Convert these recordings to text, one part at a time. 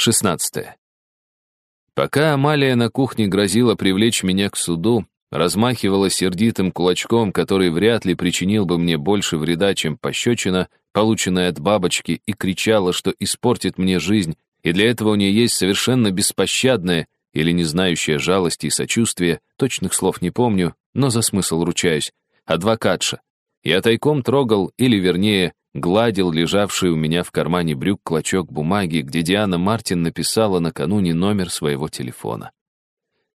16. Пока Амалия на кухне грозила привлечь меня к суду, размахивала сердитым кулачком, который вряд ли причинил бы мне больше вреда, чем пощечина, полученная от бабочки, и кричала, что испортит мне жизнь, и для этого у нее есть совершенно беспощадное или не знающая жалости и сочувствия, точных слов не помню, но за смысл ручаюсь, адвокатша. Я тайком трогал, или вернее, гладил лежавший у меня в кармане брюк клочок бумаги, где Диана Мартин написала накануне номер своего телефона.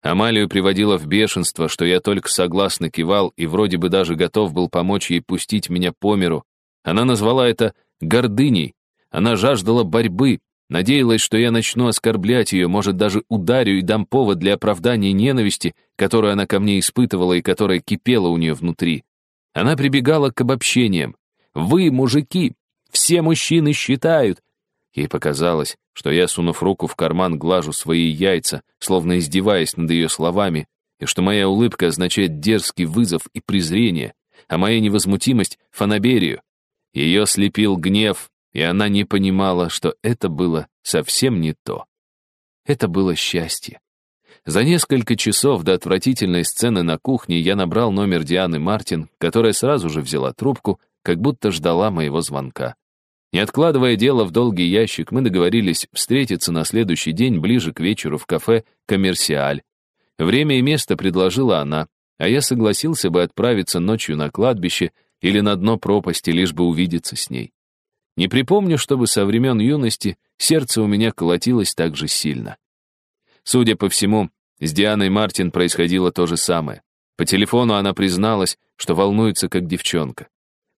Амалию приводило в бешенство, что я только согласно кивал и вроде бы даже готов был помочь ей пустить меня по миру. Она назвала это гордыней. Она жаждала борьбы, надеялась, что я начну оскорблять ее, может, даже ударю и дам повод для оправдания ненависти, которую она ко мне испытывала и которая кипела у нее внутри. Она прибегала к обобщениям. «Вы, мужики, все мужчины считают». Ей показалось, что я, сунув руку в карман, глажу свои яйца, словно издеваясь над ее словами, и что моя улыбка означает дерзкий вызов и презрение, а моя невозмутимость — фанаберию. Ее слепил гнев, и она не понимала, что это было совсем не то. Это было счастье. За несколько часов до отвратительной сцены на кухне я набрал номер Дианы Мартин, которая сразу же взяла трубку, как будто ждала моего звонка. Не откладывая дело в долгий ящик, мы договорились встретиться на следующий день ближе к вечеру в кафе «Коммерсиаль». Время и место предложила она, а я согласился бы отправиться ночью на кладбище или на дно пропасти, лишь бы увидеться с ней. Не припомню, чтобы со времен юности сердце у меня колотилось так же сильно. Судя по всему, с Дианой Мартин происходило то же самое. По телефону она призналась, что волнуется как девчонка.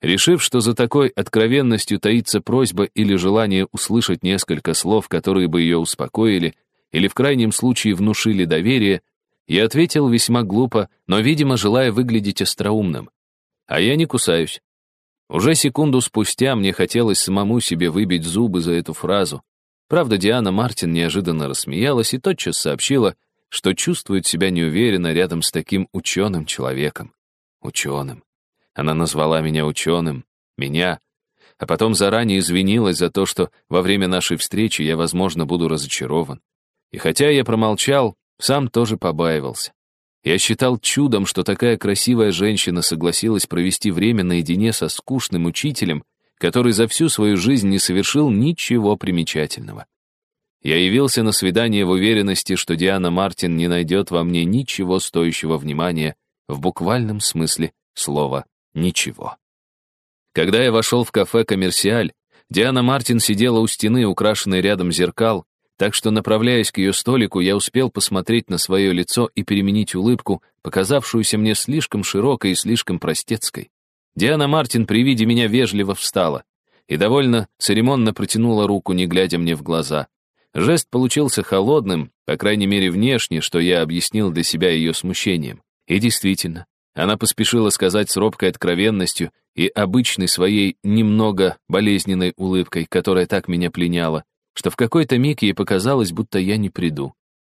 Решив, что за такой откровенностью таится просьба или желание услышать несколько слов, которые бы ее успокоили, или в крайнем случае внушили доверие, я ответил весьма глупо, но, видимо, желая выглядеть остроумным. А я не кусаюсь. Уже секунду спустя мне хотелось самому себе выбить зубы за эту фразу. Правда, Диана Мартин неожиданно рассмеялась и тотчас сообщила, что чувствует себя неуверенно рядом с таким ученым человеком. Ученым. Она назвала меня ученым, меня, а потом заранее извинилась за то, что во время нашей встречи я, возможно, буду разочарован. И хотя я промолчал, сам тоже побаивался. Я считал чудом, что такая красивая женщина согласилась провести время наедине со скучным учителем, который за всю свою жизнь не совершил ничего примечательного. Я явился на свидание в уверенности, что Диана Мартин не найдет во мне ничего стоящего внимания в буквальном смысле слова Ничего. Когда я вошел в кафе «Коммерсиаль», Диана Мартин сидела у стены, украшенной рядом зеркал, так что, направляясь к ее столику, я успел посмотреть на свое лицо и переменить улыбку, показавшуюся мне слишком широкой и слишком простецкой. Диана Мартин при виде меня вежливо встала и довольно церемонно протянула руку, не глядя мне в глаза. Жест получился холодным, по крайней мере внешне, что я объяснил для себя ее смущением. И действительно, она поспешила сказать с робкой откровенностью и обычной своей немного болезненной улыбкой, которая так меня пленяла, что в какой-то миг ей показалось, будто я не приду.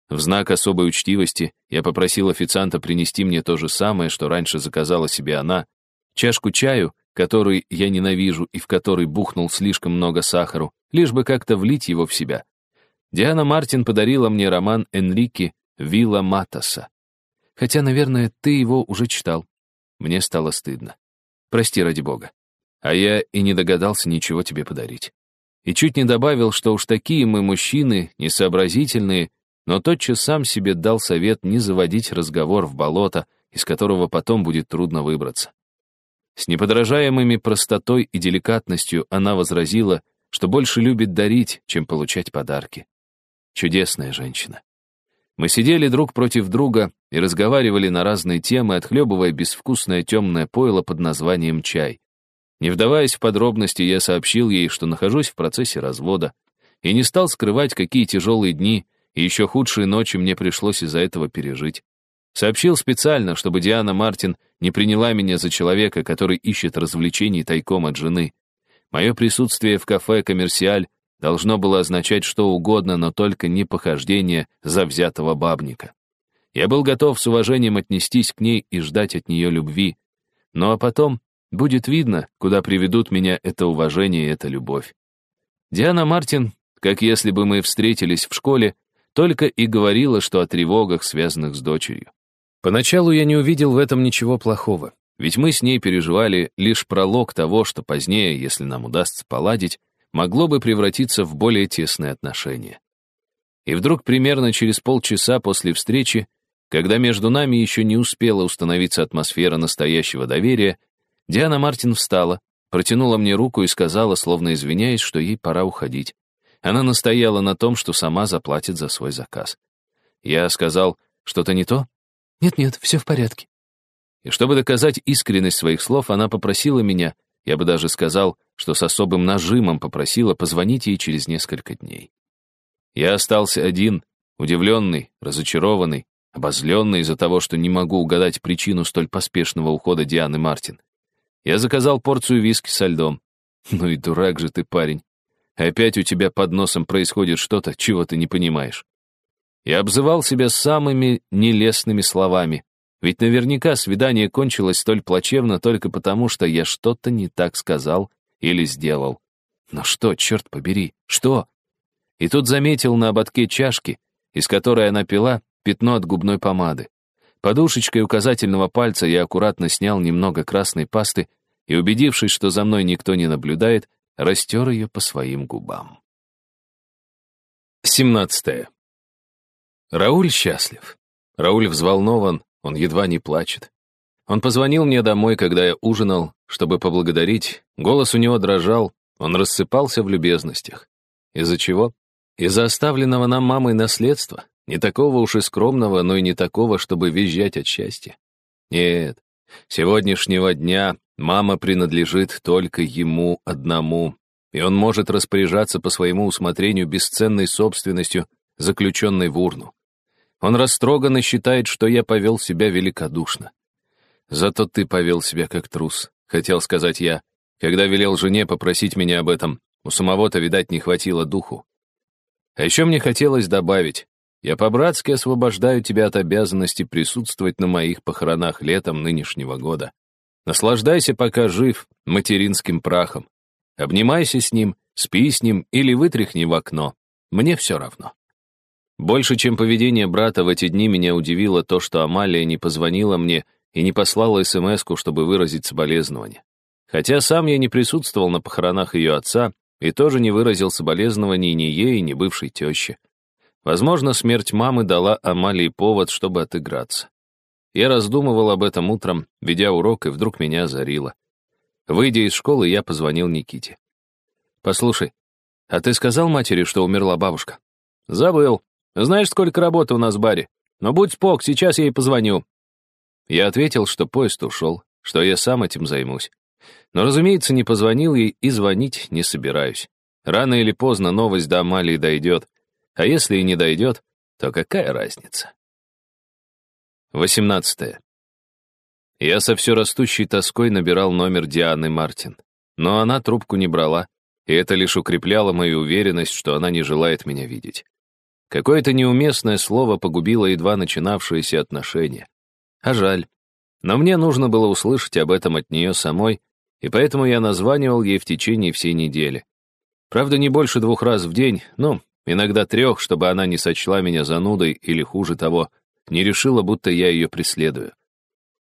В знак особой учтивости я попросил официанта принести мне то же самое, что раньше заказала себе она, чашку чаю, который я ненавижу и в который бухнул слишком много сахару, лишь бы как-то влить его в себя. Диана Мартин подарила мне роман Энрике Вилла Матаса. Хотя, наверное, ты его уже читал. Мне стало стыдно. Прости ради бога. А я и не догадался ничего тебе подарить. И чуть не добавил, что уж такие мы мужчины, несообразительные, но тотчас сам себе дал совет не заводить разговор в болото, из которого потом будет трудно выбраться. С неподражаемыми простотой и деликатностью она возразила, что больше любит дарить, чем получать подарки. Чудесная женщина. Мы сидели друг против друга и разговаривали на разные темы, отхлебывая безвкусное темное пойло под названием чай. Не вдаваясь в подробности, я сообщил ей, что нахожусь в процессе развода, и не стал скрывать, какие тяжелые дни и еще худшие ночи мне пришлось из-за этого пережить. Сообщил специально, чтобы Диана Мартин не приняла меня за человека, который ищет развлечений тайком от жены. Мое присутствие в кафе «Коммерсиаль» должно было означать что угодно, но только не похождение завзятого бабника. Я был готов с уважением отнестись к ней и ждать от нее любви. Ну а потом будет видно, куда приведут меня это уважение и эта любовь. Диана Мартин как если бы мы встретились в школе, только и говорила, что о тревогах, связанных с дочерью. Поначалу я не увидел в этом ничего плохого, ведь мы с ней переживали лишь пролог того, что позднее, если нам удастся поладить, могло бы превратиться в более тесные отношения. И вдруг примерно через полчаса после встречи, когда между нами еще не успела установиться атмосфера настоящего доверия, Диана Мартин встала, протянула мне руку и сказала, словно извиняясь, что ей пора уходить. Она настояла на том, что сама заплатит за свой заказ. Я сказал, что-то не то? Нет-нет, все в порядке. И чтобы доказать искренность своих слов, она попросила меня, я бы даже сказал, что с особым нажимом попросила позвонить ей через несколько дней. Я остался один, удивленный, разочарованный, обозленный из-за того, что не могу угадать причину столь поспешного ухода Дианы Мартин. Я заказал порцию виски со льдом. Ну и дурак же ты, парень. Опять у тебя под носом происходит что-то, чего ты не понимаешь. Я обзывал себя самыми нелестными словами, ведь наверняка свидание кончилось столь плачевно только потому, что я что-то не так сказал или сделал. Но что, черт побери, что? И тут заметил на ободке чашки, из которой она пила, пятно от губной помады. Подушечкой указательного пальца я аккуратно снял немного красной пасты и, убедившись, что за мной никто не наблюдает, растер ее по своим губам. 17. Рауль счастлив. Рауль взволнован, он едва не плачет. Он позвонил мне домой, когда я ужинал, чтобы поблагодарить. Голос у него дрожал, он рассыпался в любезностях. Из-за чего? Из-за оставленного нам мамой наследства. Не такого уж и скромного, но и не такого, чтобы визжать от счастья. Нет, сегодняшнего дня Мама принадлежит только ему одному, и он может распоряжаться по своему усмотрению бесценной собственностью, заключенной в урну. Он растроганно считает, что я повел себя великодушно. Зато ты повел себя как трус, хотел сказать я, когда велел жене попросить меня об этом. У самого-то, видать, не хватило духу. А еще мне хотелось добавить, я по-братски освобождаю тебя от обязанности присутствовать на моих похоронах летом нынешнего года. Наслаждайся, пока жив, материнским прахом. Обнимайся с ним, спи с ним или вытряхни в окно. Мне все равно. Больше, чем поведение брата в эти дни, меня удивило то, что Амалия не позвонила мне и не послала смс чтобы выразить соболезнование. Хотя сам я не присутствовал на похоронах ее отца и тоже не выразил соболезнований ни ей, ни бывшей теще. Возможно, смерть мамы дала Амалии повод, чтобы отыграться. Я раздумывал об этом утром, ведя урок, и вдруг меня озарило. Выйдя из школы, я позвонил Никите. «Послушай, а ты сказал матери, что умерла бабушка?» «Забыл. Знаешь, сколько работы у нас в баре? Но будь спок, сейчас я ей позвоню». Я ответил, что поезд ушел, что я сам этим займусь. Но, разумеется, не позвонил ей и звонить не собираюсь. Рано или поздно новость до Амалии дойдет. А если и не дойдет, то какая разница? 18. Я со все растущей тоской набирал номер Дианы Мартин. Но она трубку не брала, и это лишь укрепляло мою уверенность, что она не желает меня видеть. Какое-то неуместное слово погубило едва начинавшиеся отношения. А жаль. Но мне нужно было услышать об этом от нее самой, и поэтому я названивал ей в течение всей недели. Правда, не больше двух раз в день, ну, иногда трех, чтобы она не сочла меня занудой или, хуже того, не решила, будто я ее преследую.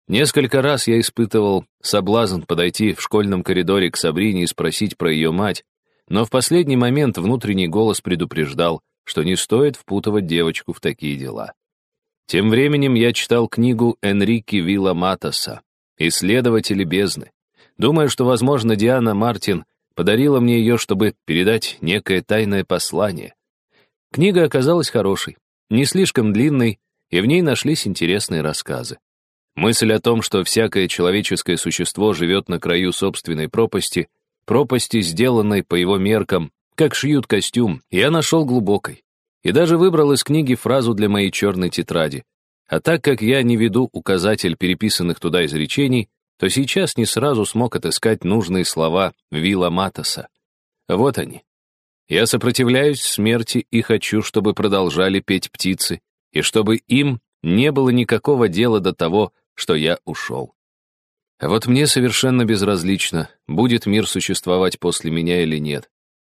Несколько раз я испытывал соблазн подойти в школьном коридоре к Сабрине и спросить про ее мать, но в последний момент внутренний голос предупреждал, что не стоит впутывать девочку в такие дела. Тем временем я читал книгу Энрики Вилла Матоса «Исследователи бездны». Думаю, что, возможно, Диана Мартин подарила мне ее, чтобы передать некое тайное послание. Книга оказалась хорошей, не слишком длинной, и в ней нашлись интересные рассказы. Мысль о том, что всякое человеческое существо живет на краю собственной пропасти, пропасти, сделанной по его меркам, как шьют костюм, я нашел глубокой. И даже выбрал из книги фразу для моей черной тетради. А так как я не веду указатель переписанных туда изречений, то сейчас не сразу смог отыскать нужные слова Вилла Матоса. Вот они. Я сопротивляюсь смерти и хочу, чтобы продолжали петь птицы, и чтобы им не было никакого дела до того, что я ушел. А вот мне совершенно безразлично, будет мир существовать после меня или нет.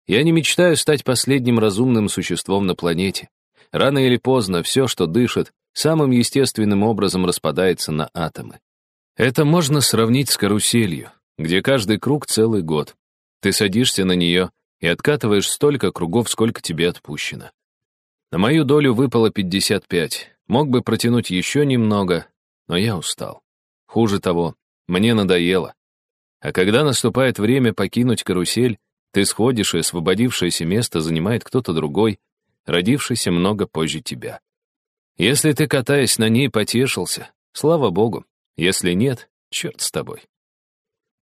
Я не мечтаю стать последним разумным существом на планете. Рано или поздно все, что дышит, самым естественным образом распадается на атомы. Это можно сравнить с каруселью, где каждый круг целый год. Ты садишься на нее и откатываешь столько кругов, сколько тебе отпущено. На мою долю выпало 55. Мог бы протянуть еще немного, но я устал. Хуже того, мне надоело. А когда наступает время покинуть карусель, ты сходишь, и освободившееся место занимает кто-то другой, родившийся много позже тебя. Если ты, катаясь на ней, потешился, слава богу. Если нет, черт с тобой.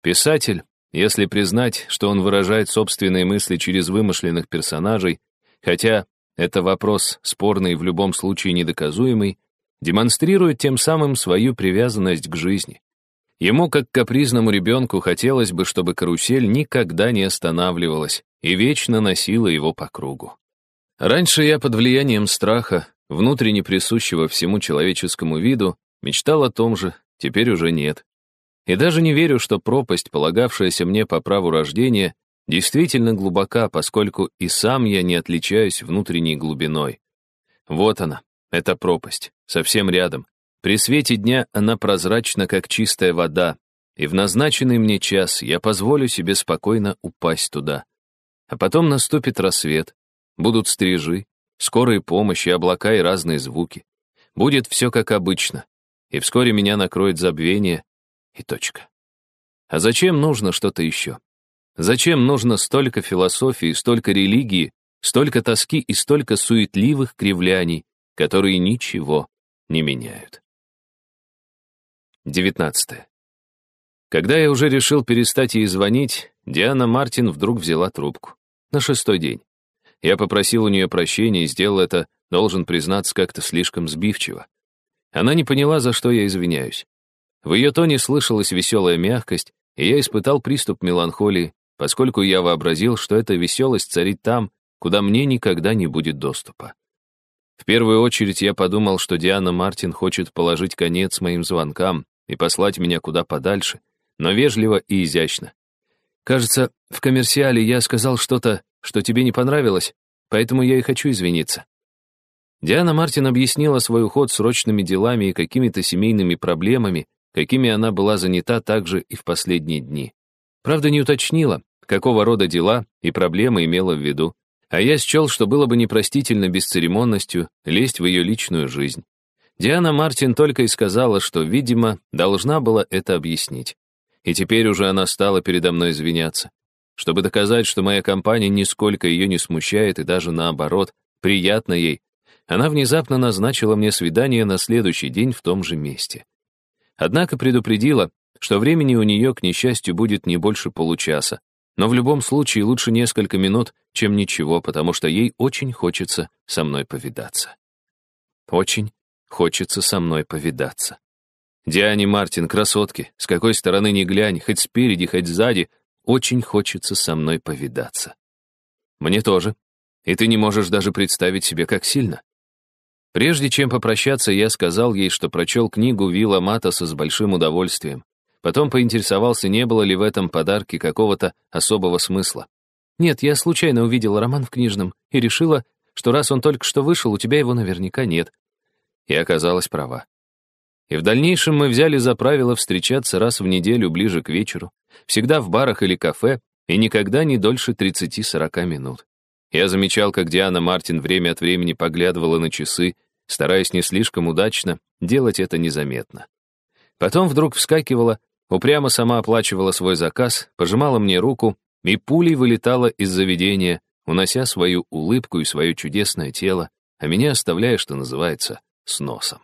Писатель, если признать, что он выражает собственные мысли через вымышленных персонажей, хотя это вопрос спорный и в любом случае недоказуемый, демонстрирует тем самым свою привязанность к жизни. Ему, как капризному ребенку, хотелось бы, чтобы карусель никогда не останавливалась и вечно носила его по кругу. Раньше я под влиянием страха, внутренне присущего всему человеческому виду, мечтал о том же, теперь уже нет. И даже не верю, что пропасть, полагавшаяся мне по праву рождения, действительно глубока, поскольку и сам я не отличаюсь внутренней глубиной. Вот она, эта пропасть, совсем рядом. При свете дня она прозрачна, как чистая вода, и в назначенный мне час я позволю себе спокойно упасть туда. А потом наступит рассвет, будут стрижи, скорые помощи, облака и разные звуки. Будет все как обычно, и вскоре меня накроет забвение, и точка. А зачем нужно что-то еще? Зачем нужно столько философии, столько религии, столько тоски и столько суетливых кривляний, которые ничего не меняют? 19. Когда я уже решил перестать ей звонить, Диана Мартин вдруг взяла трубку. На шестой день. Я попросил у нее прощения и сделал это, должен признаться, как-то слишком сбивчиво. Она не поняла, за что я извиняюсь. В ее тоне слышалась веселая мягкость, и я испытал приступ меланхолии, поскольку я вообразил, что эта веселость царит там, куда мне никогда не будет доступа. В первую очередь я подумал, что Диана Мартин хочет положить конец моим звонкам и послать меня куда подальше, но вежливо и изящно. Кажется, в коммерциале я сказал что-то, что тебе не понравилось, поэтому я и хочу извиниться. Диана Мартин объяснила свой уход срочными делами и какими-то семейными проблемами, какими она была занята также и в последние дни. Правда, не уточнила, какого рода дела и проблемы имела в виду, а я счел, что было бы непростительно бесцеремонностью лезть в ее личную жизнь. Диана Мартин только и сказала, что, видимо, должна была это объяснить. И теперь уже она стала передо мной извиняться. Чтобы доказать, что моя компания нисколько ее не смущает и даже наоборот, приятно ей, она внезапно назначила мне свидание на следующий день в том же месте. Однако предупредила, что времени у нее, к несчастью, будет не больше получаса. Но в любом случае лучше несколько минут, чем ничего, потому что ей очень хочется со мной повидаться. Очень хочется со мной повидаться. Диане Мартин, красотки, с какой стороны ни глянь, хоть спереди, хоть сзади, очень хочется со мной повидаться. Мне тоже. И ты не можешь даже представить себе, как сильно. Прежде чем попрощаться, я сказал ей, что прочел книгу Вилла Матоса с большим удовольствием. Потом поинтересовался, не было ли в этом подарке какого-то особого смысла. «Нет, я случайно увидела роман в книжном и решила, что раз он только что вышел, у тебя его наверняка нет». И оказалась права. И в дальнейшем мы взяли за правило встречаться раз в неделю ближе к вечеру, всегда в барах или кафе, и никогда не дольше 30-40 минут. Я замечал, как Диана Мартин время от времени поглядывала на часы, стараясь не слишком удачно делать это незаметно. Потом вдруг вскакивала, упрямо сама оплачивала свой заказ, пожимала мне руку и пулей вылетала из заведения, унося свою улыбку и свое чудесное тело, а меня оставляя, что называется, с носом.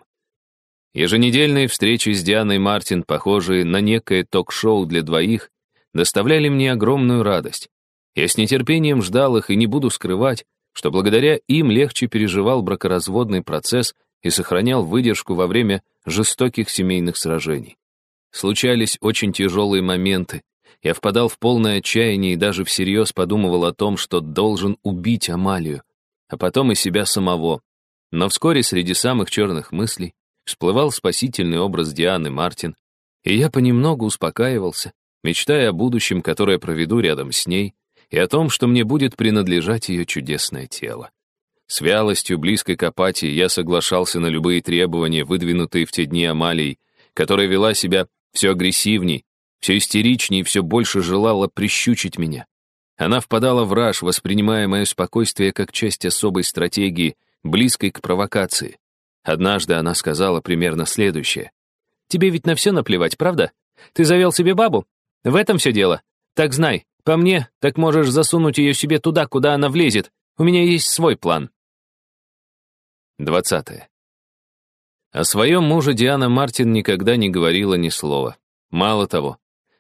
Еженедельные встречи с Дианой Мартин, похожие на некое ток-шоу для двоих, доставляли мне огромную радость. Я с нетерпением ждал их и не буду скрывать, что благодаря им легче переживал бракоразводный процесс и сохранял выдержку во время жестоких семейных сражений. Случались очень тяжелые моменты. Я впадал в полное отчаяние и даже всерьез подумывал о том, что должен убить Амалию, а потом и себя самого. Но вскоре среди самых черных мыслей всплывал спасительный образ Дианы Мартин, и я понемногу успокаивался, мечтая о будущем, которое проведу рядом с ней, и о том, что мне будет принадлежать ее чудесное тело. С вялостью, близкой к апатии, я соглашался на любые требования, выдвинутые в те дни Амалией, которая вела себя все агрессивней, все истеричнее и все больше желала прищучить меня. Она впадала в раж, воспринимая мое спокойствие как часть особой стратегии, близкой к провокации. Однажды она сказала примерно следующее. «Тебе ведь на все наплевать, правда? Ты завел себе бабу? В этом все дело. Так знай, по мне, так можешь засунуть ее себе туда, куда она влезет. У меня есть свой план». 20. О своем муже Диана Мартин никогда не говорила ни слова. Мало того,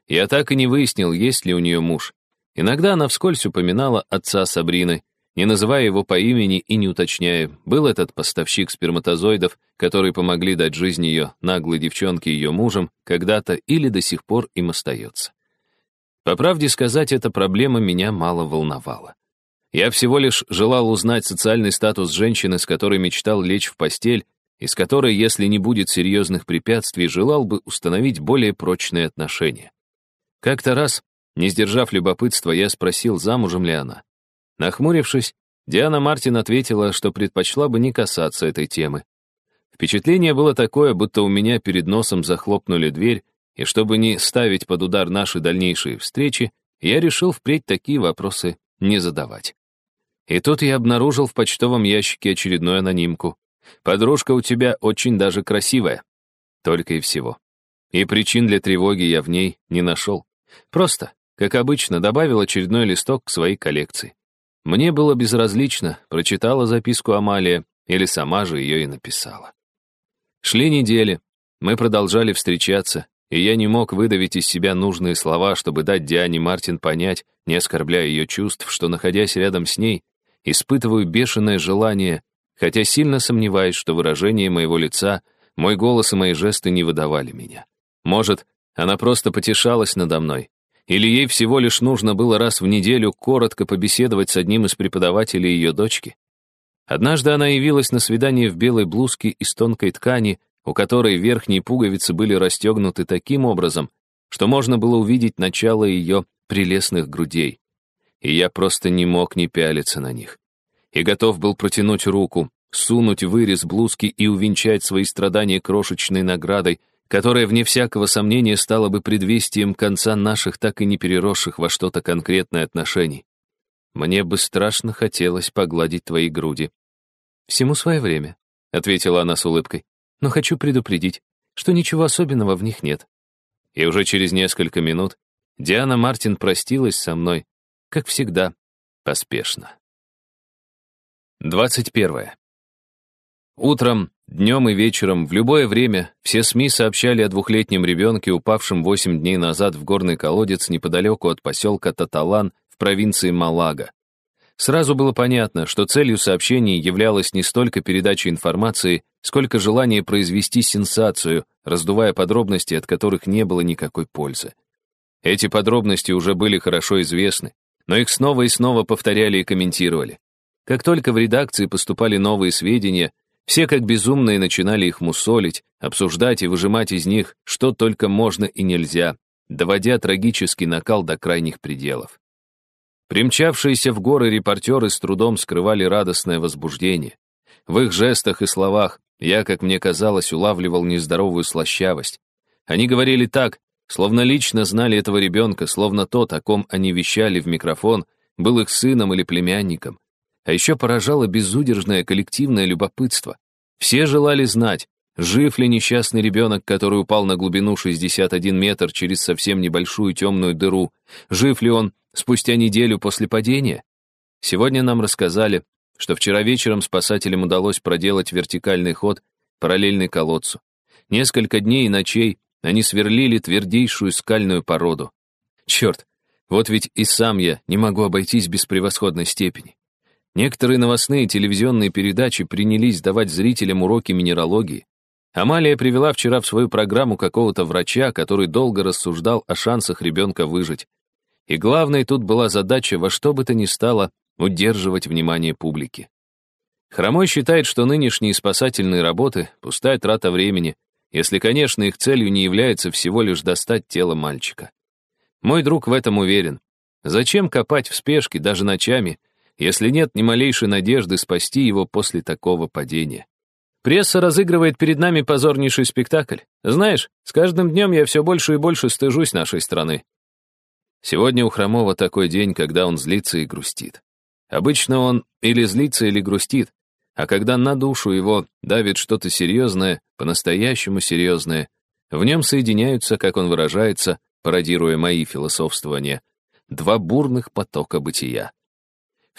я так и не выяснил, есть ли у нее муж. Иногда она вскользь упоминала отца Сабрины, не называя его по имени и не уточняя, был этот поставщик сперматозоидов, которые помогли дать жизнь ее наглой девчонке ее мужем, когда-то или до сих пор им остается. По правде сказать, эта проблема меня мало волновала. Я всего лишь желал узнать социальный статус женщины, с которой мечтал лечь в постель, и с которой, если не будет серьезных препятствий, желал бы установить более прочные отношения. Как-то раз, не сдержав любопытства, я спросил, замужем ли она. Нахмурившись, Диана Мартин ответила, что предпочла бы не касаться этой темы. Впечатление было такое, будто у меня перед носом захлопнули дверь, и чтобы не ставить под удар наши дальнейшие встречи, я решил впредь такие вопросы не задавать. И тут я обнаружил в почтовом ящике очередную анонимку. «Подружка у тебя очень даже красивая». Только и всего. И причин для тревоги я в ней не нашел. Просто, как обычно, добавил очередной листок к своей коллекции. Мне было безразлично, прочитала записку Амалия или сама же ее и написала. Шли недели, мы продолжали встречаться, и я не мог выдавить из себя нужные слова, чтобы дать Диане Мартин понять, не оскорбляя ее чувств, что, находясь рядом с ней, испытываю бешеное желание, хотя сильно сомневаюсь, что выражение моего лица, мой голос и мои жесты не выдавали меня. Может, она просто потешалась надо мной, или ей всего лишь нужно было раз в неделю коротко побеседовать с одним из преподавателей ее дочки. Однажды она явилась на свидание в белой блузке из тонкой ткани, у которой верхние пуговицы были расстегнуты таким образом, что можно было увидеть начало ее прелестных грудей и я просто не мог не пялиться на них. И готов был протянуть руку, сунуть вырез блузки и увенчать свои страдания крошечной наградой, которая, вне всякого сомнения, стала бы предвестием конца наших так и не переросших во что-то конкретное отношений. Мне бы страшно хотелось погладить твои груди. «Всему свое время», — ответила она с улыбкой. «Но хочу предупредить, что ничего особенного в них нет». И уже через несколько минут Диана Мартин простилась со мной, как всегда, поспешно. 21. Утром, днем и вечером, в любое время, все СМИ сообщали о двухлетнем ребенке, упавшем 8 дней назад в горный колодец неподалеку от поселка Таталан в провинции Малага. Сразу было понятно, что целью сообщений являлась не столько передача информации, сколько желание произвести сенсацию, раздувая подробности, от которых не было никакой пользы. Эти подробности уже были хорошо известны, но их снова и снова повторяли и комментировали. Как только в редакции поступали новые сведения, все как безумные начинали их мусолить, обсуждать и выжимать из них, что только можно и нельзя, доводя трагический накал до крайних пределов. Примчавшиеся в горы репортеры с трудом скрывали радостное возбуждение. В их жестах и словах я, как мне казалось, улавливал нездоровую слащавость. Они говорили так, Словно лично знали этого ребенка, словно тот, о ком они вещали в микрофон, был их сыном или племянником. А еще поражало безудержное коллективное любопытство. Все желали знать, жив ли несчастный ребенок, который упал на глубину 61 метр через совсем небольшую темную дыру, жив ли он спустя неделю после падения. Сегодня нам рассказали, что вчера вечером спасателям удалось проделать вертикальный ход, параллельный колодцу. Несколько дней и ночей они сверлили твердейшую скальную породу. Черт, вот ведь и сам я не могу обойтись без превосходной степени. Некоторые новостные телевизионные передачи принялись давать зрителям уроки минералогии. Амалия привела вчера в свою программу какого-то врача, который долго рассуждал о шансах ребенка выжить. И главной тут была задача во что бы то ни стало удерживать внимание публики. Хромой считает, что нынешние спасательные работы — пустая трата времени, если, конечно, их целью не является всего лишь достать тело мальчика. Мой друг в этом уверен. Зачем копать в спешке даже ночами, если нет ни малейшей надежды спасти его после такого падения? Пресса разыгрывает перед нами позорнейший спектакль. Знаешь, с каждым днем я все больше и больше стыжусь нашей страны. Сегодня у Хромова такой день, когда он злится и грустит. Обычно он или злится, или грустит, а когда на душу его давит что-то серьезное, по-настоящему серьезное, в нем соединяются, как он выражается, пародируя мои философствования, два бурных потока бытия.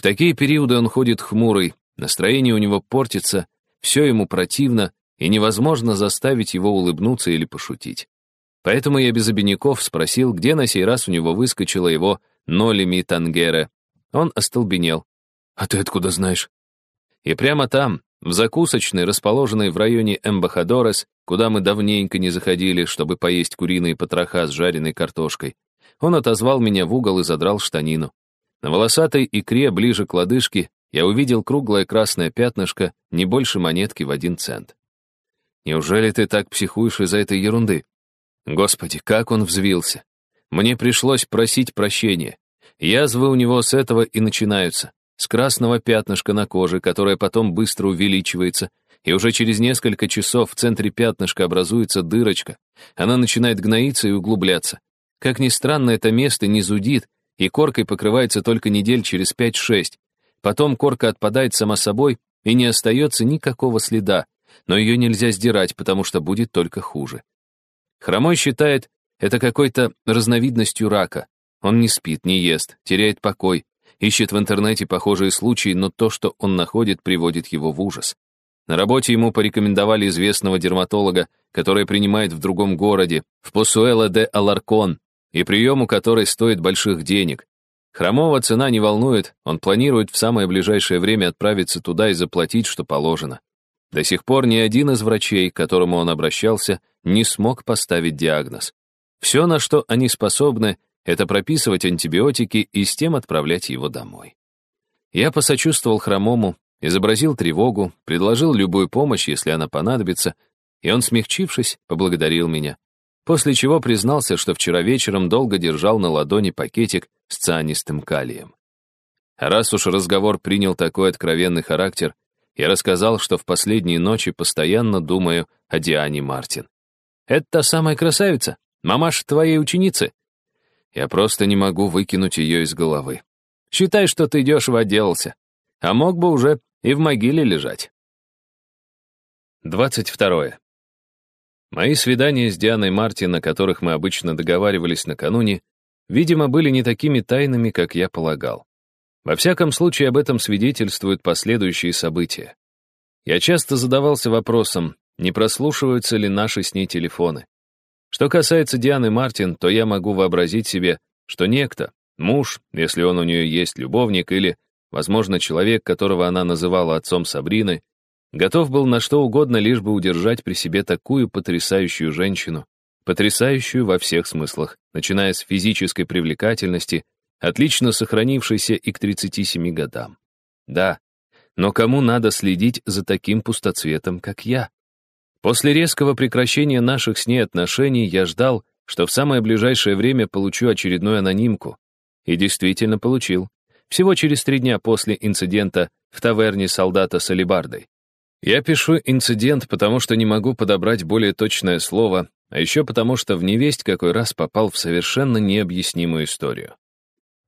В такие периоды он ходит хмурый, настроение у него портится, все ему противно, и невозможно заставить его улыбнуться или пошутить. Поэтому я без обиняков спросил, где на сей раз у него выскочила его Нолими Тангера. Он остолбенел. «А ты откуда знаешь?» И прямо там, в закусочной, расположенной в районе Эмбахадорес, куда мы давненько не заходили, чтобы поесть куриные потроха с жареной картошкой, он отозвал меня в угол и задрал штанину. На волосатой икре ближе к лодыжке я увидел круглое красное пятнышко, не больше монетки в один цент. Неужели ты так психуешь из-за этой ерунды? Господи, как он взвился. Мне пришлось просить прощения. Язвы у него с этого и начинаются. С красного пятнышка на коже, которое потом быстро увеличивается, и уже через несколько часов в центре пятнышка образуется дырочка. Она начинает гноиться и углубляться. Как ни странно, это место не зудит, и коркой покрывается только недель через 5-6. Потом корка отпадает сама собой, и не остается никакого следа, но ее нельзя сдирать, потому что будет только хуже. Хромой считает это какой-то разновидностью рака. Он не спит, не ест, теряет покой, ищет в интернете похожие случаи, но то, что он находит, приводит его в ужас. На работе ему порекомендовали известного дерматолога, который принимает в другом городе, в Посуэло де Аларкон, и приему которой стоит больших денег. Хромого цена не волнует, он планирует в самое ближайшее время отправиться туда и заплатить, что положено. До сих пор ни один из врачей, к которому он обращался, не смог поставить диагноз. Все, на что они способны, это прописывать антибиотики и с тем отправлять его домой. Я посочувствовал хромому, изобразил тревогу, предложил любую помощь, если она понадобится, и он, смягчившись, поблагодарил меня после чего признался, что вчера вечером долго держал на ладони пакетик с цианистым калием. раз уж разговор принял такой откровенный характер, я рассказал, что в последние ночи постоянно думаю о Диане Мартин. «Это та самая красавица, мамаша твоей ученицы?» Я просто не могу выкинуть ее из головы. Считай, что ты дешево отделался, а мог бы уже и в могиле лежать. Двадцать второе. Мои свидания с Дианой Мартин, на которых мы обычно договаривались накануне, видимо, были не такими тайными, как я полагал. Во всяком случае, об этом свидетельствуют последующие события. Я часто задавался вопросом, не прослушиваются ли наши с ней телефоны. Что касается Дианы Мартин, то я могу вообразить себе, что некто, муж, если он у нее есть любовник, или, возможно, человек, которого она называла отцом Сабрины, Готов был на что угодно, лишь бы удержать при себе такую потрясающую женщину, потрясающую во всех смыслах, начиная с физической привлекательности, отлично сохранившейся и к 37 годам. Да, но кому надо следить за таким пустоцветом, как я? После резкого прекращения наших с ней отношений я ждал, что в самое ближайшее время получу очередную анонимку. И действительно получил. Всего через три дня после инцидента в таверне солдата с алибардой. Я пишу «инцидент», потому что не могу подобрать более точное слово, а еще потому что в невесть какой раз попал в совершенно необъяснимую историю.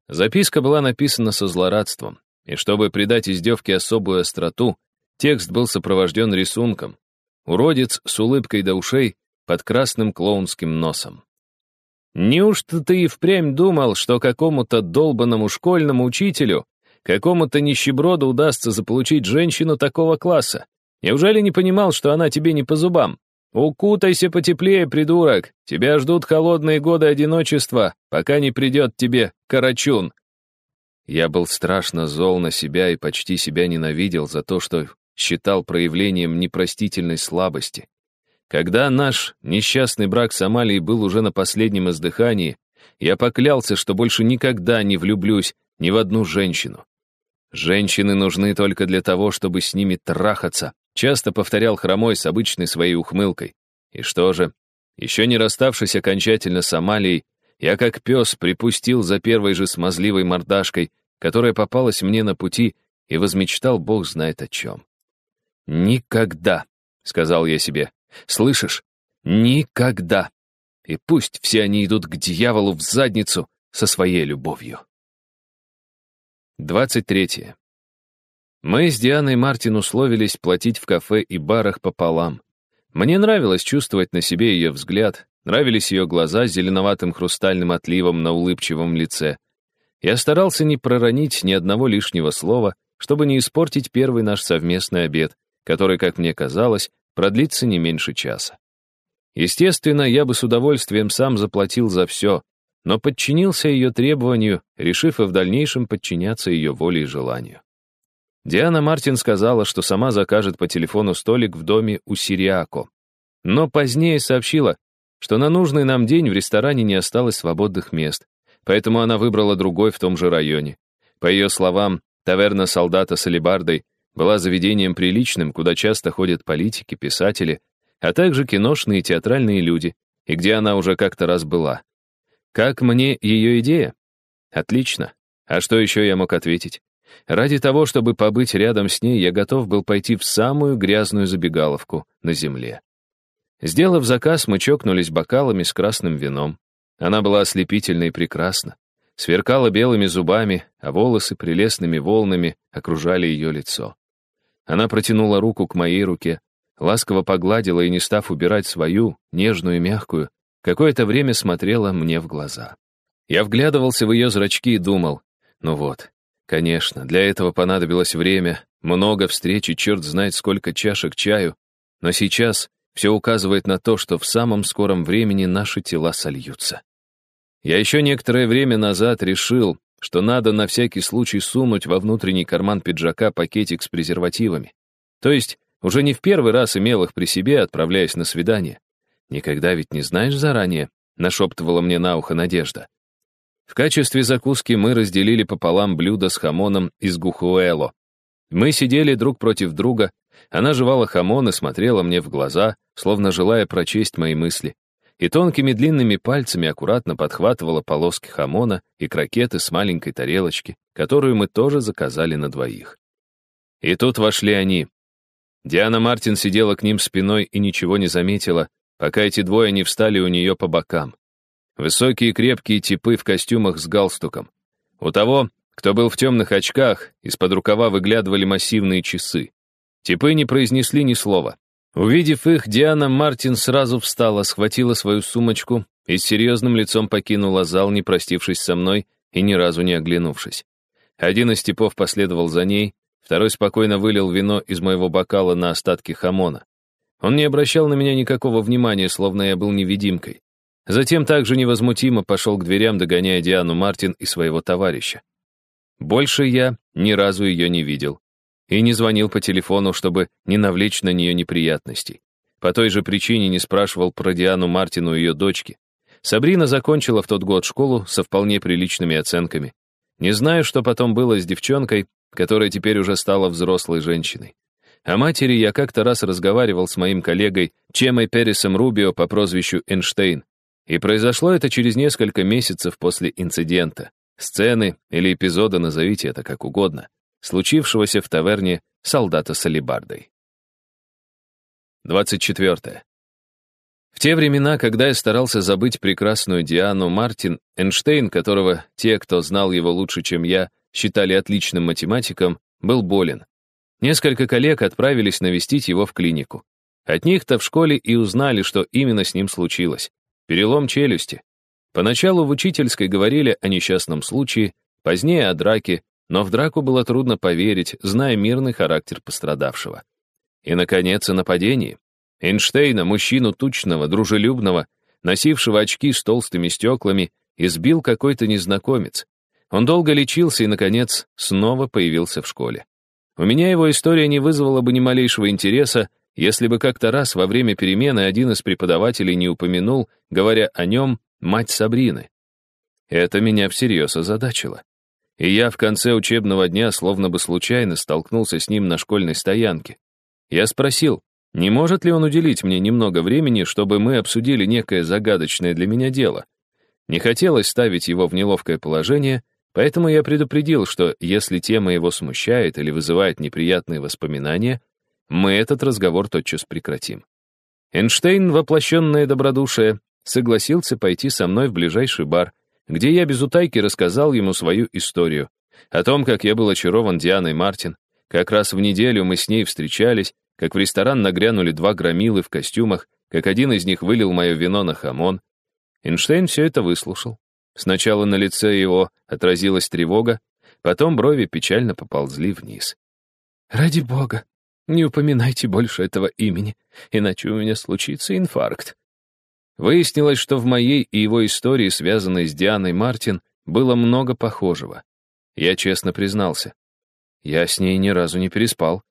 Записка была написана со злорадством, и чтобы придать издевке особую остроту, текст был сопровожден рисунком. Уродец с улыбкой до ушей под красным клоунским носом. «Неужто ты и впрямь думал, что какому-то долбанному школьному учителю, какому-то нищеброду удастся заполучить женщину такого класса? Неужели не понимал, что она тебе не по зубам? Укутайся потеплее, придурок. Тебя ждут холодные годы одиночества, пока не придет тебе Карачун. Я был страшно зол на себя и почти себя ненавидел за то, что считал проявлением непростительной слабости. Когда наш несчастный брак с Амалией был уже на последнем издыхании, я поклялся, что больше никогда не влюблюсь ни в одну женщину. Женщины нужны только для того, чтобы с ними трахаться, Часто повторял хромой с обычной своей ухмылкой. И что же? Еще не расставшись окончательно с Амалией, Я как пес припустил за первой же смазливой мордашкой, которая попалась мне на пути, и возмечтал бог знает о чем. «Никогда», — сказал я себе, — «слышишь? Никогда. И пусть все они идут к дьяволу в задницу со своей любовью». 23. Мы с Дианой Мартин условились платить в кафе и барах пополам. Мне нравилось чувствовать на себе ее взгляд, нравились ее глаза с зеленоватым хрустальным отливом на улыбчивом лице. Я старался не проронить ни одного лишнего слова, чтобы не испортить первый наш совместный обед, который, как мне казалось, продлится не меньше часа. Естественно, я бы с удовольствием сам заплатил за все, но подчинился ее требованию, решив и в дальнейшем подчиняться ее воле и желанию. Диана Мартин сказала, что сама закажет по телефону столик в доме у Сириако. Но позднее сообщила, что на нужный нам день в ресторане не осталось свободных мест, поэтому она выбрала другой в том же районе. По ее словам, таверна солдата с алебардой была заведением приличным, куда часто ходят политики, писатели, а также киношные и театральные люди, и где она уже как-то раз была. Как мне ее идея? Отлично. А что еще я мог ответить? Ради того, чтобы побыть рядом с ней, я готов был пойти в самую грязную забегаловку на земле. Сделав заказ, мы чокнулись бокалами с красным вином. Она была ослепительна и прекрасна, сверкала белыми зубами, а волосы прелестными волнами окружали ее лицо. Она протянула руку к моей руке, ласково погладила и, не став убирать свою, нежную и мягкую, какое-то время смотрела мне в глаза. Я вглядывался в ее зрачки и думал, ну вот, Конечно, для этого понадобилось время, много встреч и черт знает сколько чашек чаю, но сейчас все указывает на то, что в самом скором времени наши тела сольются. Я еще некоторое время назад решил, что надо на всякий случай сунуть во внутренний карман пиджака пакетик с презервативами. То есть уже не в первый раз имел их при себе, отправляясь на свидание. Никогда ведь не знаешь заранее, нашептывала мне на ухо Надежда. В качестве закуски мы разделили пополам блюдо с хамоном из гухуэло. Мы сидели друг против друга, она жевала хамон и смотрела мне в глаза, словно желая прочесть мои мысли, и тонкими длинными пальцами аккуратно подхватывала полоски хамона и крокеты с маленькой тарелочки, которую мы тоже заказали на двоих. И тут вошли они. Диана Мартин сидела к ним спиной и ничего не заметила, пока эти двое не встали у нее по бокам. Высокие крепкие типы в костюмах с галстуком. У того, кто был в темных очках, из-под рукава выглядывали массивные часы. Типы не произнесли ни слова. Увидев их, Диана Мартин сразу встала, схватила свою сумочку и с серьезным лицом покинула зал, не простившись со мной и ни разу не оглянувшись. Один из типов последовал за ней, второй спокойно вылил вино из моего бокала на остатки хамона. Он не обращал на меня никакого внимания, словно я был невидимкой. Затем также невозмутимо пошел к дверям, догоняя Диану Мартин и своего товарища. Больше я ни разу ее не видел. И не звонил по телефону, чтобы не навлечь на нее неприятностей. По той же причине не спрашивал про Диану Мартину и ее дочки. Сабрина закончила в тот год школу со вполне приличными оценками. Не знаю, что потом было с девчонкой, которая теперь уже стала взрослой женщиной. О матери я как-то раз разговаривал с моим коллегой Чемой Пересом Рубио по прозвищу Эйнштейн. И произошло это через несколько месяцев после инцидента, сцены или эпизода, назовите это как угодно, случившегося в таверне солдата с алебардой. 24. В те времена, когда я старался забыть прекрасную Диану Мартин, Эйнштейн, которого те, кто знал его лучше, чем я, считали отличным математиком, был болен. Несколько коллег отправились навестить его в клинику. От них-то в школе и узнали, что именно с ним случилось. Перелом челюсти. Поначалу в учительской говорили о несчастном случае, позднее о драке, но в драку было трудно поверить, зная мирный характер пострадавшего. И, наконец, о нападении. Эйнштейна, мужчину тучного, дружелюбного, носившего очки с толстыми стеклами, избил какой-то незнакомец. Он долго лечился и, наконец, снова появился в школе. У меня его история не вызвала бы ни малейшего интереса, если бы как-то раз во время перемены один из преподавателей не упомянул, говоря о нем, мать Сабрины. Это меня всерьез озадачило. И я в конце учебного дня словно бы случайно столкнулся с ним на школьной стоянке. Я спросил, не может ли он уделить мне немного времени, чтобы мы обсудили некое загадочное для меня дело. Не хотелось ставить его в неловкое положение, поэтому я предупредил, что если тема его смущает или вызывает неприятные воспоминания, мы этот разговор тотчас прекратим. Эйнштейн, воплощенное добродушие, согласился пойти со мной в ближайший бар, где я без утайки рассказал ему свою историю, о том, как я был очарован Дианой Мартин, как раз в неделю мы с ней встречались, как в ресторан нагрянули два громилы в костюмах, как один из них вылил мое вино на хамон. Эйнштейн все это выслушал. Сначала на лице его отразилась тревога, потом брови печально поползли вниз. «Ради бога, не упоминайте больше этого имени, иначе у меня случится инфаркт». Выяснилось, что в моей и его истории, связанной с Дианой Мартин, было много похожего. Я честно признался. Я с ней ни разу не переспал.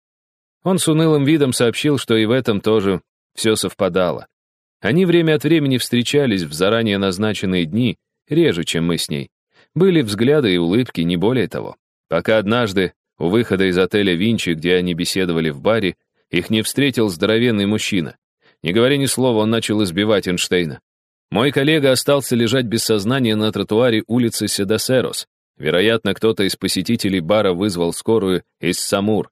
Он с унылым видом сообщил, что и в этом тоже все совпадало. Они время от времени встречались в заранее назначенные дни, реже, чем мы с ней. Были взгляды и улыбки, не более того. Пока однажды, у выхода из отеля Винчи, где они беседовали в баре, их не встретил здоровенный мужчина. Не говоря ни слова, он начал избивать Эйнштейна. Мой коллега остался лежать без сознания на тротуаре улицы Седосерос. Вероятно, кто-то из посетителей бара вызвал скорую из Самур.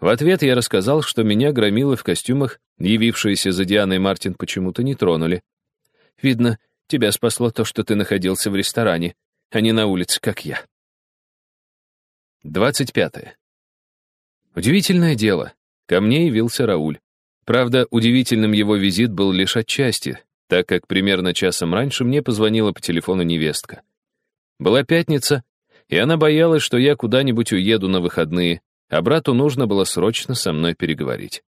В ответ я рассказал, что меня громилы в костюмах, явившиеся за Дианой Мартин, почему-то не тронули. Видно, тебя спасло то, что ты находился в ресторане, а не на улице, как я. 25. Удивительное дело. Ко мне явился Рауль. Правда, удивительным его визит был лишь отчасти, так как примерно часом раньше мне позвонила по телефону невестка. Была пятница, и она боялась, что я куда-нибудь уеду на выходные, а брату нужно было срочно со мной переговорить.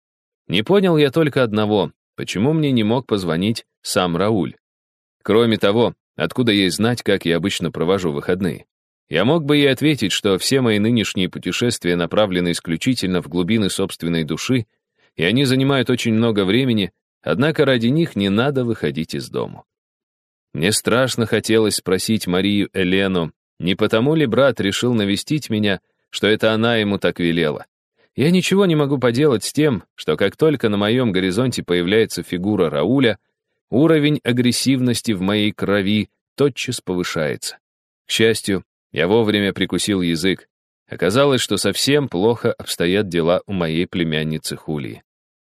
Не понял я только одного, почему мне не мог позвонить сам Рауль. Кроме того, откуда ей знать, как я обычно провожу выходные? Я мог бы ей ответить, что все мои нынешние путешествия направлены исключительно в глубины собственной души, и они занимают очень много времени, однако ради них не надо выходить из дому. Мне страшно хотелось спросить Марию Элену, не потому ли брат решил навестить меня, что это она ему так велела. Я ничего не могу поделать с тем, что как только на моем горизонте появляется фигура Рауля, уровень агрессивности в моей крови тотчас повышается. К счастью, я вовремя прикусил язык. Оказалось, что совсем плохо обстоят дела у моей племянницы Хулии.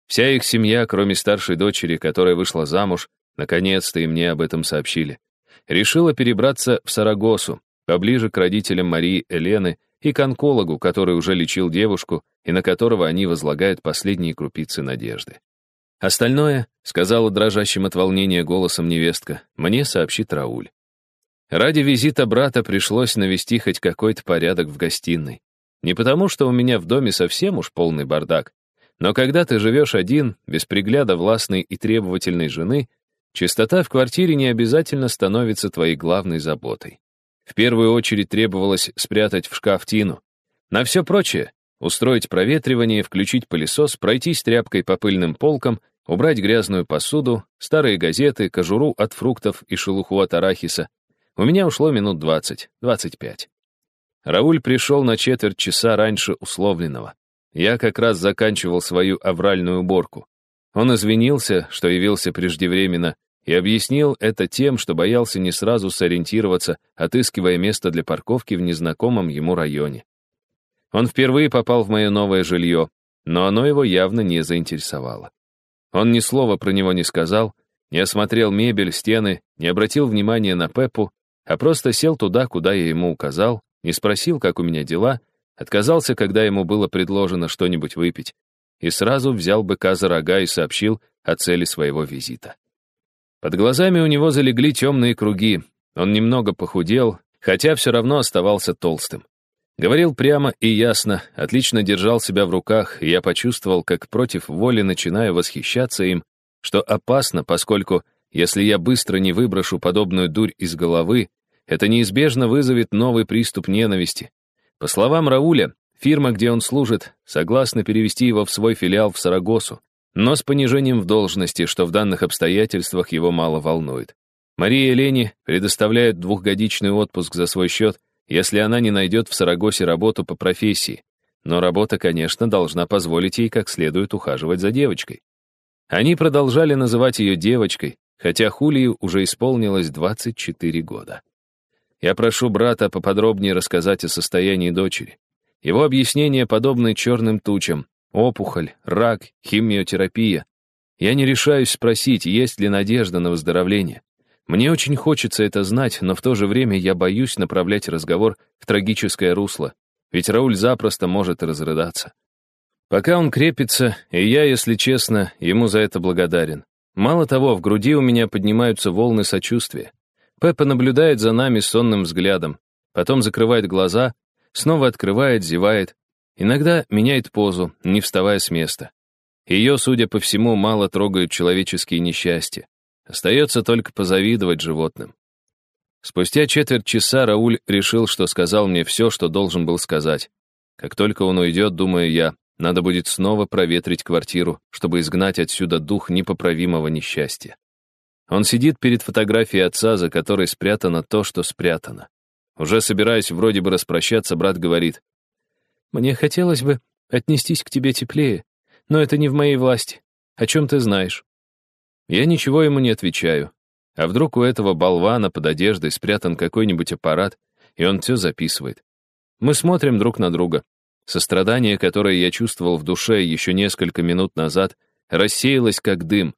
Вся их семья, кроме старшей дочери, которая вышла замуж, наконец-то и мне об этом сообщили, решила перебраться в Сарагосу, поближе к родителям Марии Элены и к онкологу, который уже лечил девушку и на которого они возлагают последние крупицы надежды. Остальное, сказала дрожащим от волнения голосом невестка, мне сообщит Рауль. Ради визита брата пришлось навести хоть какой-то порядок в гостиной. Не потому, что у меня в доме совсем уж полный бардак, но когда ты живешь один, без пригляда властной и требовательной жены, чистота в квартире не обязательно становится твоей главной заботой. В первую очередь требовалось спрятать в шкаф тину. На все прочее — устроить проветривание, включить пылесос, пройтись тряпкой по пыльным полкам, убрать грязную посуду, старые газеты, кожуру от фруктов и шелуху от арахиса. У меня ушло минут 20, 25. Рауль пришел на четверть часа раньше условленного. Я как раз заканчивал свою авральную уборку. Он извинился, что явился преждевременно, и объяснил это тем, что боялся не сразу сориентироваться, отыскивая место для парковки в незнакомом ему районе. Он впервые попал в мое новое жилье, но оно его явно не заинтересовало. Он ни слова про него не сказал, не осмотрел мебель, стены, не обратил внимания на Пеппу, а просто сел туда, куда я ему указал, не спросил, как у меня дела, отказался, когда ему было предложено что-нибудь выпить, и сразу взял быка за рога и сообщил о цели своего визита. Под глазами у него залегли темные круги. Он немного похудел, хотя все равно оставался толстым. Говорил прямо и ясно, отлично держал себя в руках, и я почувствовал, как против воли начинаю восхищаться им, что опасно, поскольку, если я быстро не выброшу подобную дурь из головы, это неизбежно вызовет новый приступ ненависти. По словам Рауля, фирма, где он служит, согласна перевести его в свой филиал в Сарагосу но с понижением в должности, что в данных обстоятельствах его мало волнует. Мария Лени предоставляют двухгодичный отпуск за свой счет, если она не найдет в Сарагосе работу по профессии. Но работа, конечно, должна позволить ей как следует ухаживать за девочкой. Они продолжали называть ее девочкой, хотя Хулии уже исполнилось 24 года. Я прошу брата поподробнее рассказать о состоянии дочери. Его объяснения подобны черным тучам. Опухоль, рак, химиотерапия. Я не решаюсь спросить, есть ли надежда на выздоровление. Мне очень хочется это знать, но в то же время я боюсь направлять разговор в трагическое русло, ведь Рауль запросто может разрыдаться. Пока он крепится, и я, если честно, ему за это благодарен. Мало того, в груди у меня поднимаются волны сочувствия. Пеппа наблюдает за нами сонным взглядом, потом закрывает глаза, снова открывает, зевает, иногда меняет позу, не вставая с места. Ее, судя по всему, мало трогают человеческие несчастья. Остается только позавидовать животным. Спустя четверть часа Рауль решил, что сказал мне все, что должен был сказать. Как только он уйдет, думаю я, надо будет снова проветрить квартиру, чтобы изгнать отсюда дух непоправимого несчастья. Он сидит перед фотографией отца, за которой спрятано то, что спрятано. Уже собираясь вроде бы распрощаться, брат говорит, «Мне хотелось бы отнестись к тебе теплее, но это не в моей власти. О чем ты знаешь?» Я ничего ему не отвечаю. А вдруг у этого болвана под одеждой спрятан какой-нибудь аппарат, и он все записывает. Мы смотрим друг на друга. Сострадание, которое я чувствовал в душе еще несколько минут назад, рассеялось как дым.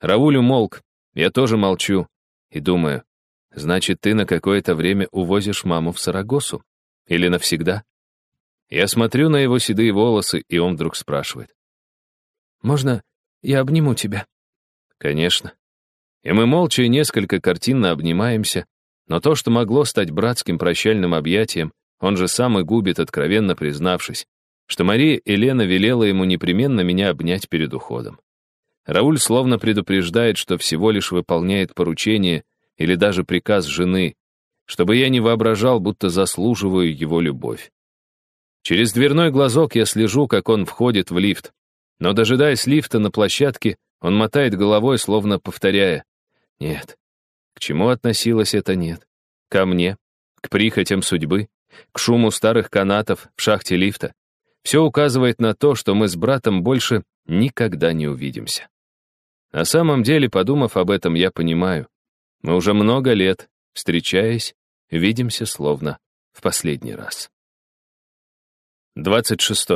Рауль умолк, я тоже молчу и думаю, значит, ты на какое-то время увозишь маму в Сарагосу? Или навсегда? Я смотрю на его седые волосы, и он вдруг спрашивает. «Можно я обниму тебя?» «Конечно». И мы молча и несколько картинно обнимаемся, но то, что могло стать братским прощальным объятием, он же сам и губит, откровенно признавшись, что Мария Елена велела ему непременно меня обнять перед уходом. Рауль словно предупреждает, что всего лишь выполняет поручение или даже приказ жены, чтобы я не воображал, будто заслуживаю его любовь. Через дверной глазок я слежу, как он входит в лифт. Но, дожидаясь лифта на площадке, он мотает головой, словно повторяя. Нет. К чему относилось это нет? Ко мне? К прихотям судьбы? к шуму старых канатов в шахте лифта. Все указывает на то, что мы с братом больше никогда не увидимся. На самом деле, подумав об этом, я понимаю, мы уже много лет, встречаясь, видимся словно в последний раз. 26.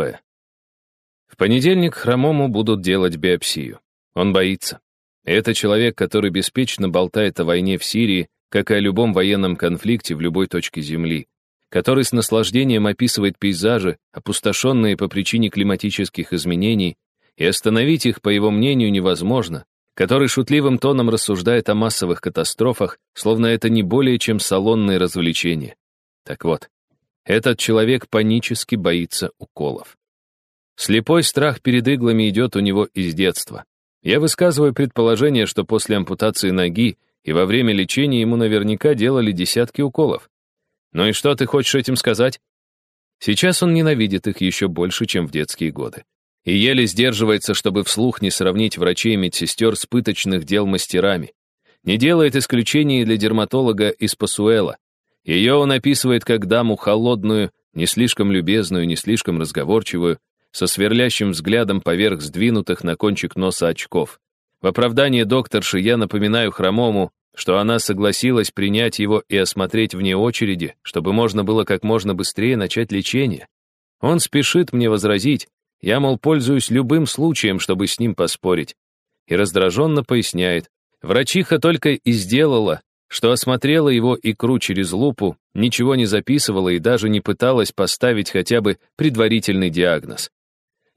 В понедельник хромому будут делать биопсию. Он боится. Это человек, который беспечно болтает о войне в Сирии, как и о любом военном конфликте в любой точке Земли который с наслаждением описывает пейзажи, опустошенные по причине климатических изменений, и остановить их, по его мнению, невозможно, который шутливым тоном рассуждает о массовых катастрофах, словно это не более чем салонные развлечения. Так вот, этот человек панически боится уколов. Слепой страх перед иглами идет у него из детства. Я высказываю предположение, что после ампутации ноги и во время лечения ему наверняка делали десятки уколов. Ну и что ты хочешь этим сказать? Сейчас он ненавидит их еще больше, чем в детские годы. И еле сдерживается, чтобы вслух не сравнить врачей и медсестер с пыточных дел мастерами. Не делает исключений для дерматолога из Пасуэла. Ее он описывает как даму холодную, не слишком любезную, не слишком разговорчивую, со сверлящим взглядом поверх сдвинутых на кончик носа очков. В оправдании докторши я напоминаю хромому, что она согласилась принять его и осмотреть вне очереди, чтобы можно было как можно быстрее начать лечение. Он спешит мне возразить, я, мол, пользуюсь любым случаем, чтобы с ним поспорить. И раздраженно поясняет, врачиха только и сделала, что осмотрела его икру через лупу, ничего не записывала и даже не пыталась поставить хотя бы предварительный диагноз.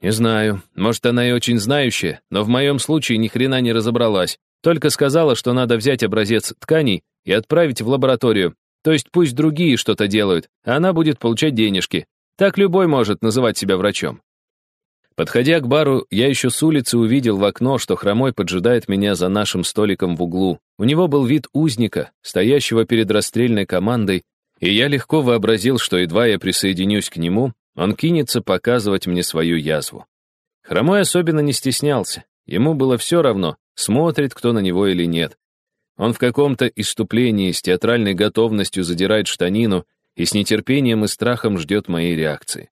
Не знаю, может, она и очень знающая, но в моем случае ни хрена не разобралась. Только сказала, что надо взять образец тканей и отправить в лабораторию. То есть пусть другие что-то делают, а она будет получать денежки. Так любой может называть себя врачом. Подходя к бару, я еще с улицы увидел в окно, что хромой поджидает меня за нашим столиком в углу. У него был вид узника, стоящего перед расстрельной командой, и я легко вообразил, что едва я присоединюсь к нему, он кинется показывать мне свою язву. Хромой особенно не стеснялся. Ему было все равно, смотрит кто на него или нет. Он в каком-то иступлении с театральной готовностью задирает штанину и с нетерпением и страхом ждет моей реакции.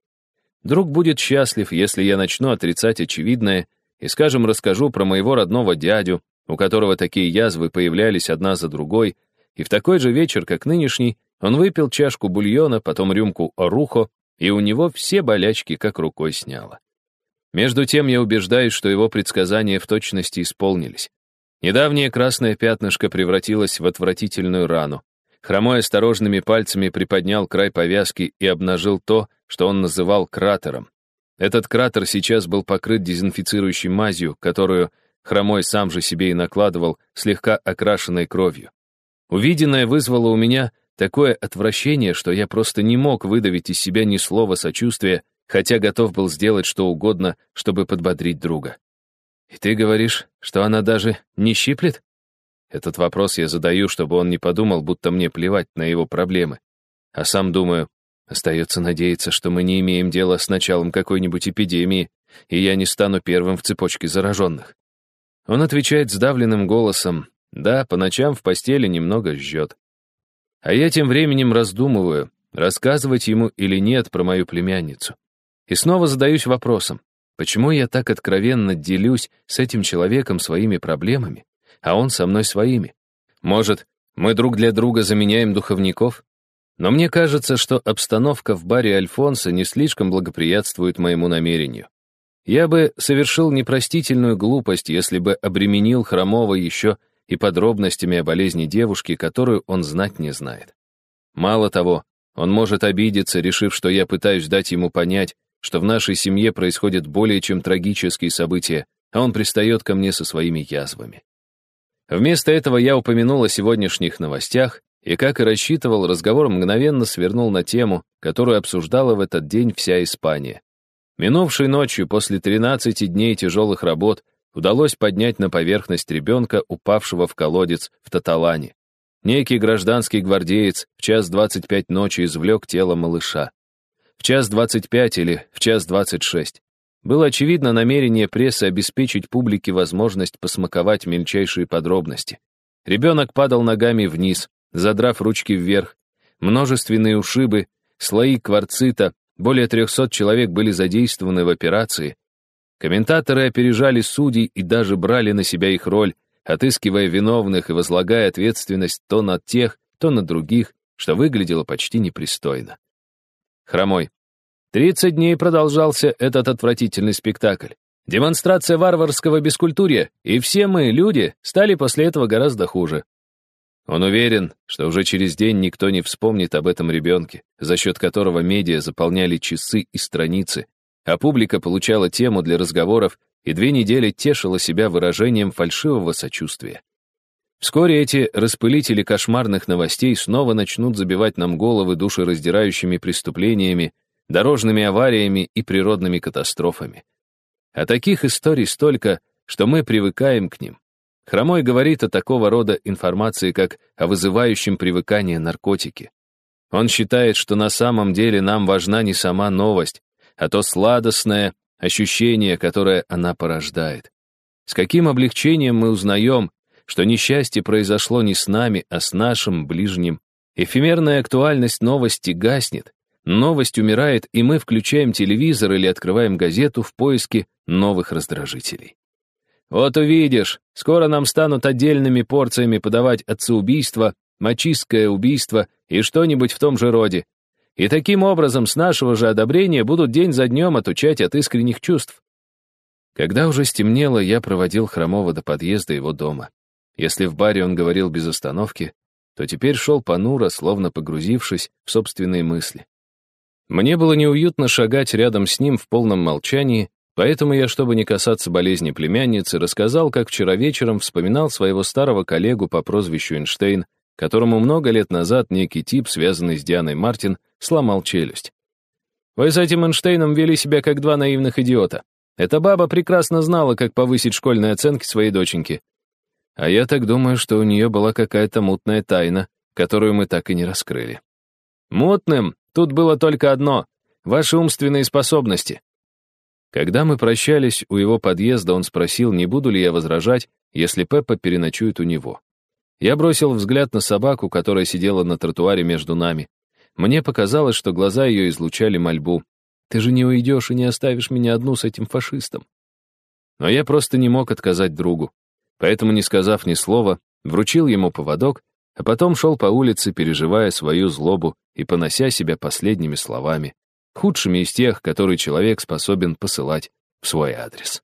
Друг будет счастлив, если я начну отрицать очевидное и, скажем, расскажу про моего родного дядю, у которого такие язвы появлялись одна за другой, и в такой же вечер, как нынешний, он выпил чашку бульона, потом рюмку орухо, и у него все болячки как рукой сняло. Между тем я убеждаюсь, что его предсказания в точности исполнились. Недавнее красное пятнышко превратилось в отвратительную рану. Хромой осторожными пальцами приподнял край повязки и обнажил то, что он называл кратером. Этот кратер сейчас был покрыт дезинфицирующей мазью, которую Хромой сам же себе и накладывал, слегка окрашенной кровью. Увиденное вызвало у меня такое отвращение, что я просто не мог выдавить из себя ни слова сочувствия, хотя готов был сделать что угодно, чтобы подбодрить друга. «И ты говоришь, что она даже не щиплет?» Этот вопрос я задаю, чтобы он не подумал, будто мне плевать на его проблемы. А сам думаю, остается надеяться, что мы не имеем дела с началом какой-нибудь эпидемии, и я не стану первым в цепочке зараженных. Он отвечает сдавленным голосом, да, по ночам в постели немного жжет. А я тем временем раздумываю, рассказывать ему или нет про мою племянницу. И снова задаюсь вопросом, почему я так откровенно делюсь с этим человеком своими проблемами, а он со мной своими? Может, мы друг для друга заменяем духовников? Но мне кажется, что обстановка в баре Альфонса не слишком благоприятствует моему намерению. Я бы совершил непростительную глупость, если бы обременил Хромова еще и подробностями о болезни девушки, которую он знать не знает. Мало того, он может обидеться, решив, что я пытаюсь дать ему понять, что в нашей семье происходят более чем трагические события, а он пристает ко мне со своими язвами. Вместо этого я упомянул о сегодняшних новостях, и, как и рассчитывал, разговор мгновенно свернул на тему, которую обсуждала в этот день вся Испания. Минувшей ночью, после 13 дней тяжелых работ, удалось поднять на поверхность ребенка, упавшего в колодец в Таталане. Некий гражданский гвардеец в час 25 ночи извлек тело малыша. В час 25 или в час 26. Было очевидно намерение прессы обеспечить публике возможность посмаковать мельчайшие подробности. Ребенок падал ногами вниз, задрав ручки вверх. Множественные ушибы, слои кварцита, более 300 человек были задействованы в операции. Комментаторы опережали судей и даже брали на себя их роль, отыскивая виновных и возлагая ответственность то на тех, то на других, что выглядело почти непристойно. Хромой. Тридцать дней продолжался этот отвратительный спектакль. Демонстрация варварского бескультурья, и все мы, люди, стали после этого гораздо хуже. Он уверен, что уже через день никто не вспомнит об этом ребенке, за счет которого медиа заполняли часы и страницы, а публика получала тему для разговоров и две недели тешила себя выражением фальшивого сочувствия. Вскоре эти распылители кошмарных новостей снова начнут забивать нам головы душераздирающими преступлениями, дорожными авариями и природными катастрофами. А таких историй столько, что мы привыкаем к ним. Хромой говорит о такого рода информации, как о вызывающем привыкание наркотике. Он считает, что на самом деле нам важна не сама новость, а то сладостное ощущение, которое она порождает. С каким облегчением мы узнаем, что несчастье произошло не с нами, а с нашим ближним. Эфемерная актуальность новости гаснет, новость умирает, и мы включаем телевизор или открываем газету в поиске новых раздражителей. Вот увидишь, скоро нам станут отдельными порциями подавать отцеубийство, мачистское убийство и что-нибудь в том же роде. И таким образом с нашего же одобрения будут день за днем отучать от искренних чувств. Когда уже стемнело, я проводил Хромова до подъезда его дома. Если в баре он говорил без остановки, то теперь шел понуро, словно погрузившись в собственные мысли. Мне было неуютно шагать рядом с ним в полном молчании, Поэтому я, чтобы не касаться болезни племянницы, рассказал, как вчера вечером вспоминал своего старого коллегу по прозвищу Эйнштейн, которому много лет назад некий тип, связанный с Дианой Мартин, сломал челюсть. Вы с этим Эйнштейном вели себя как два наивных идиота. Эта баба прекрасно знала, как повысить школьные оценки своей доченьки. А я так думаю, что у нее была какая-то мутная тайна, которую мы так и не раскрыли. Мутным тут было только одно — ваши умственные способности. Когда мы прощались у его подъезда, он спросил, не буду ли я возражать, если Пеппа переночует у него. Я бросил взгляд на собаку, которая сидела на тротуаре между нами. Мне показалось, что глаза ее излучали мольбу. «Ты же не уйдешь и не оставишь меня одну с этим фашистом». Но я просто не мог отказать другу. Поэтому, не сказав ни слова, вручил ему поводок, а потом шел по улице, переживая свою злобу и понося себя последними словами, худшими из тех, которые человек способен посылать в свой адрес.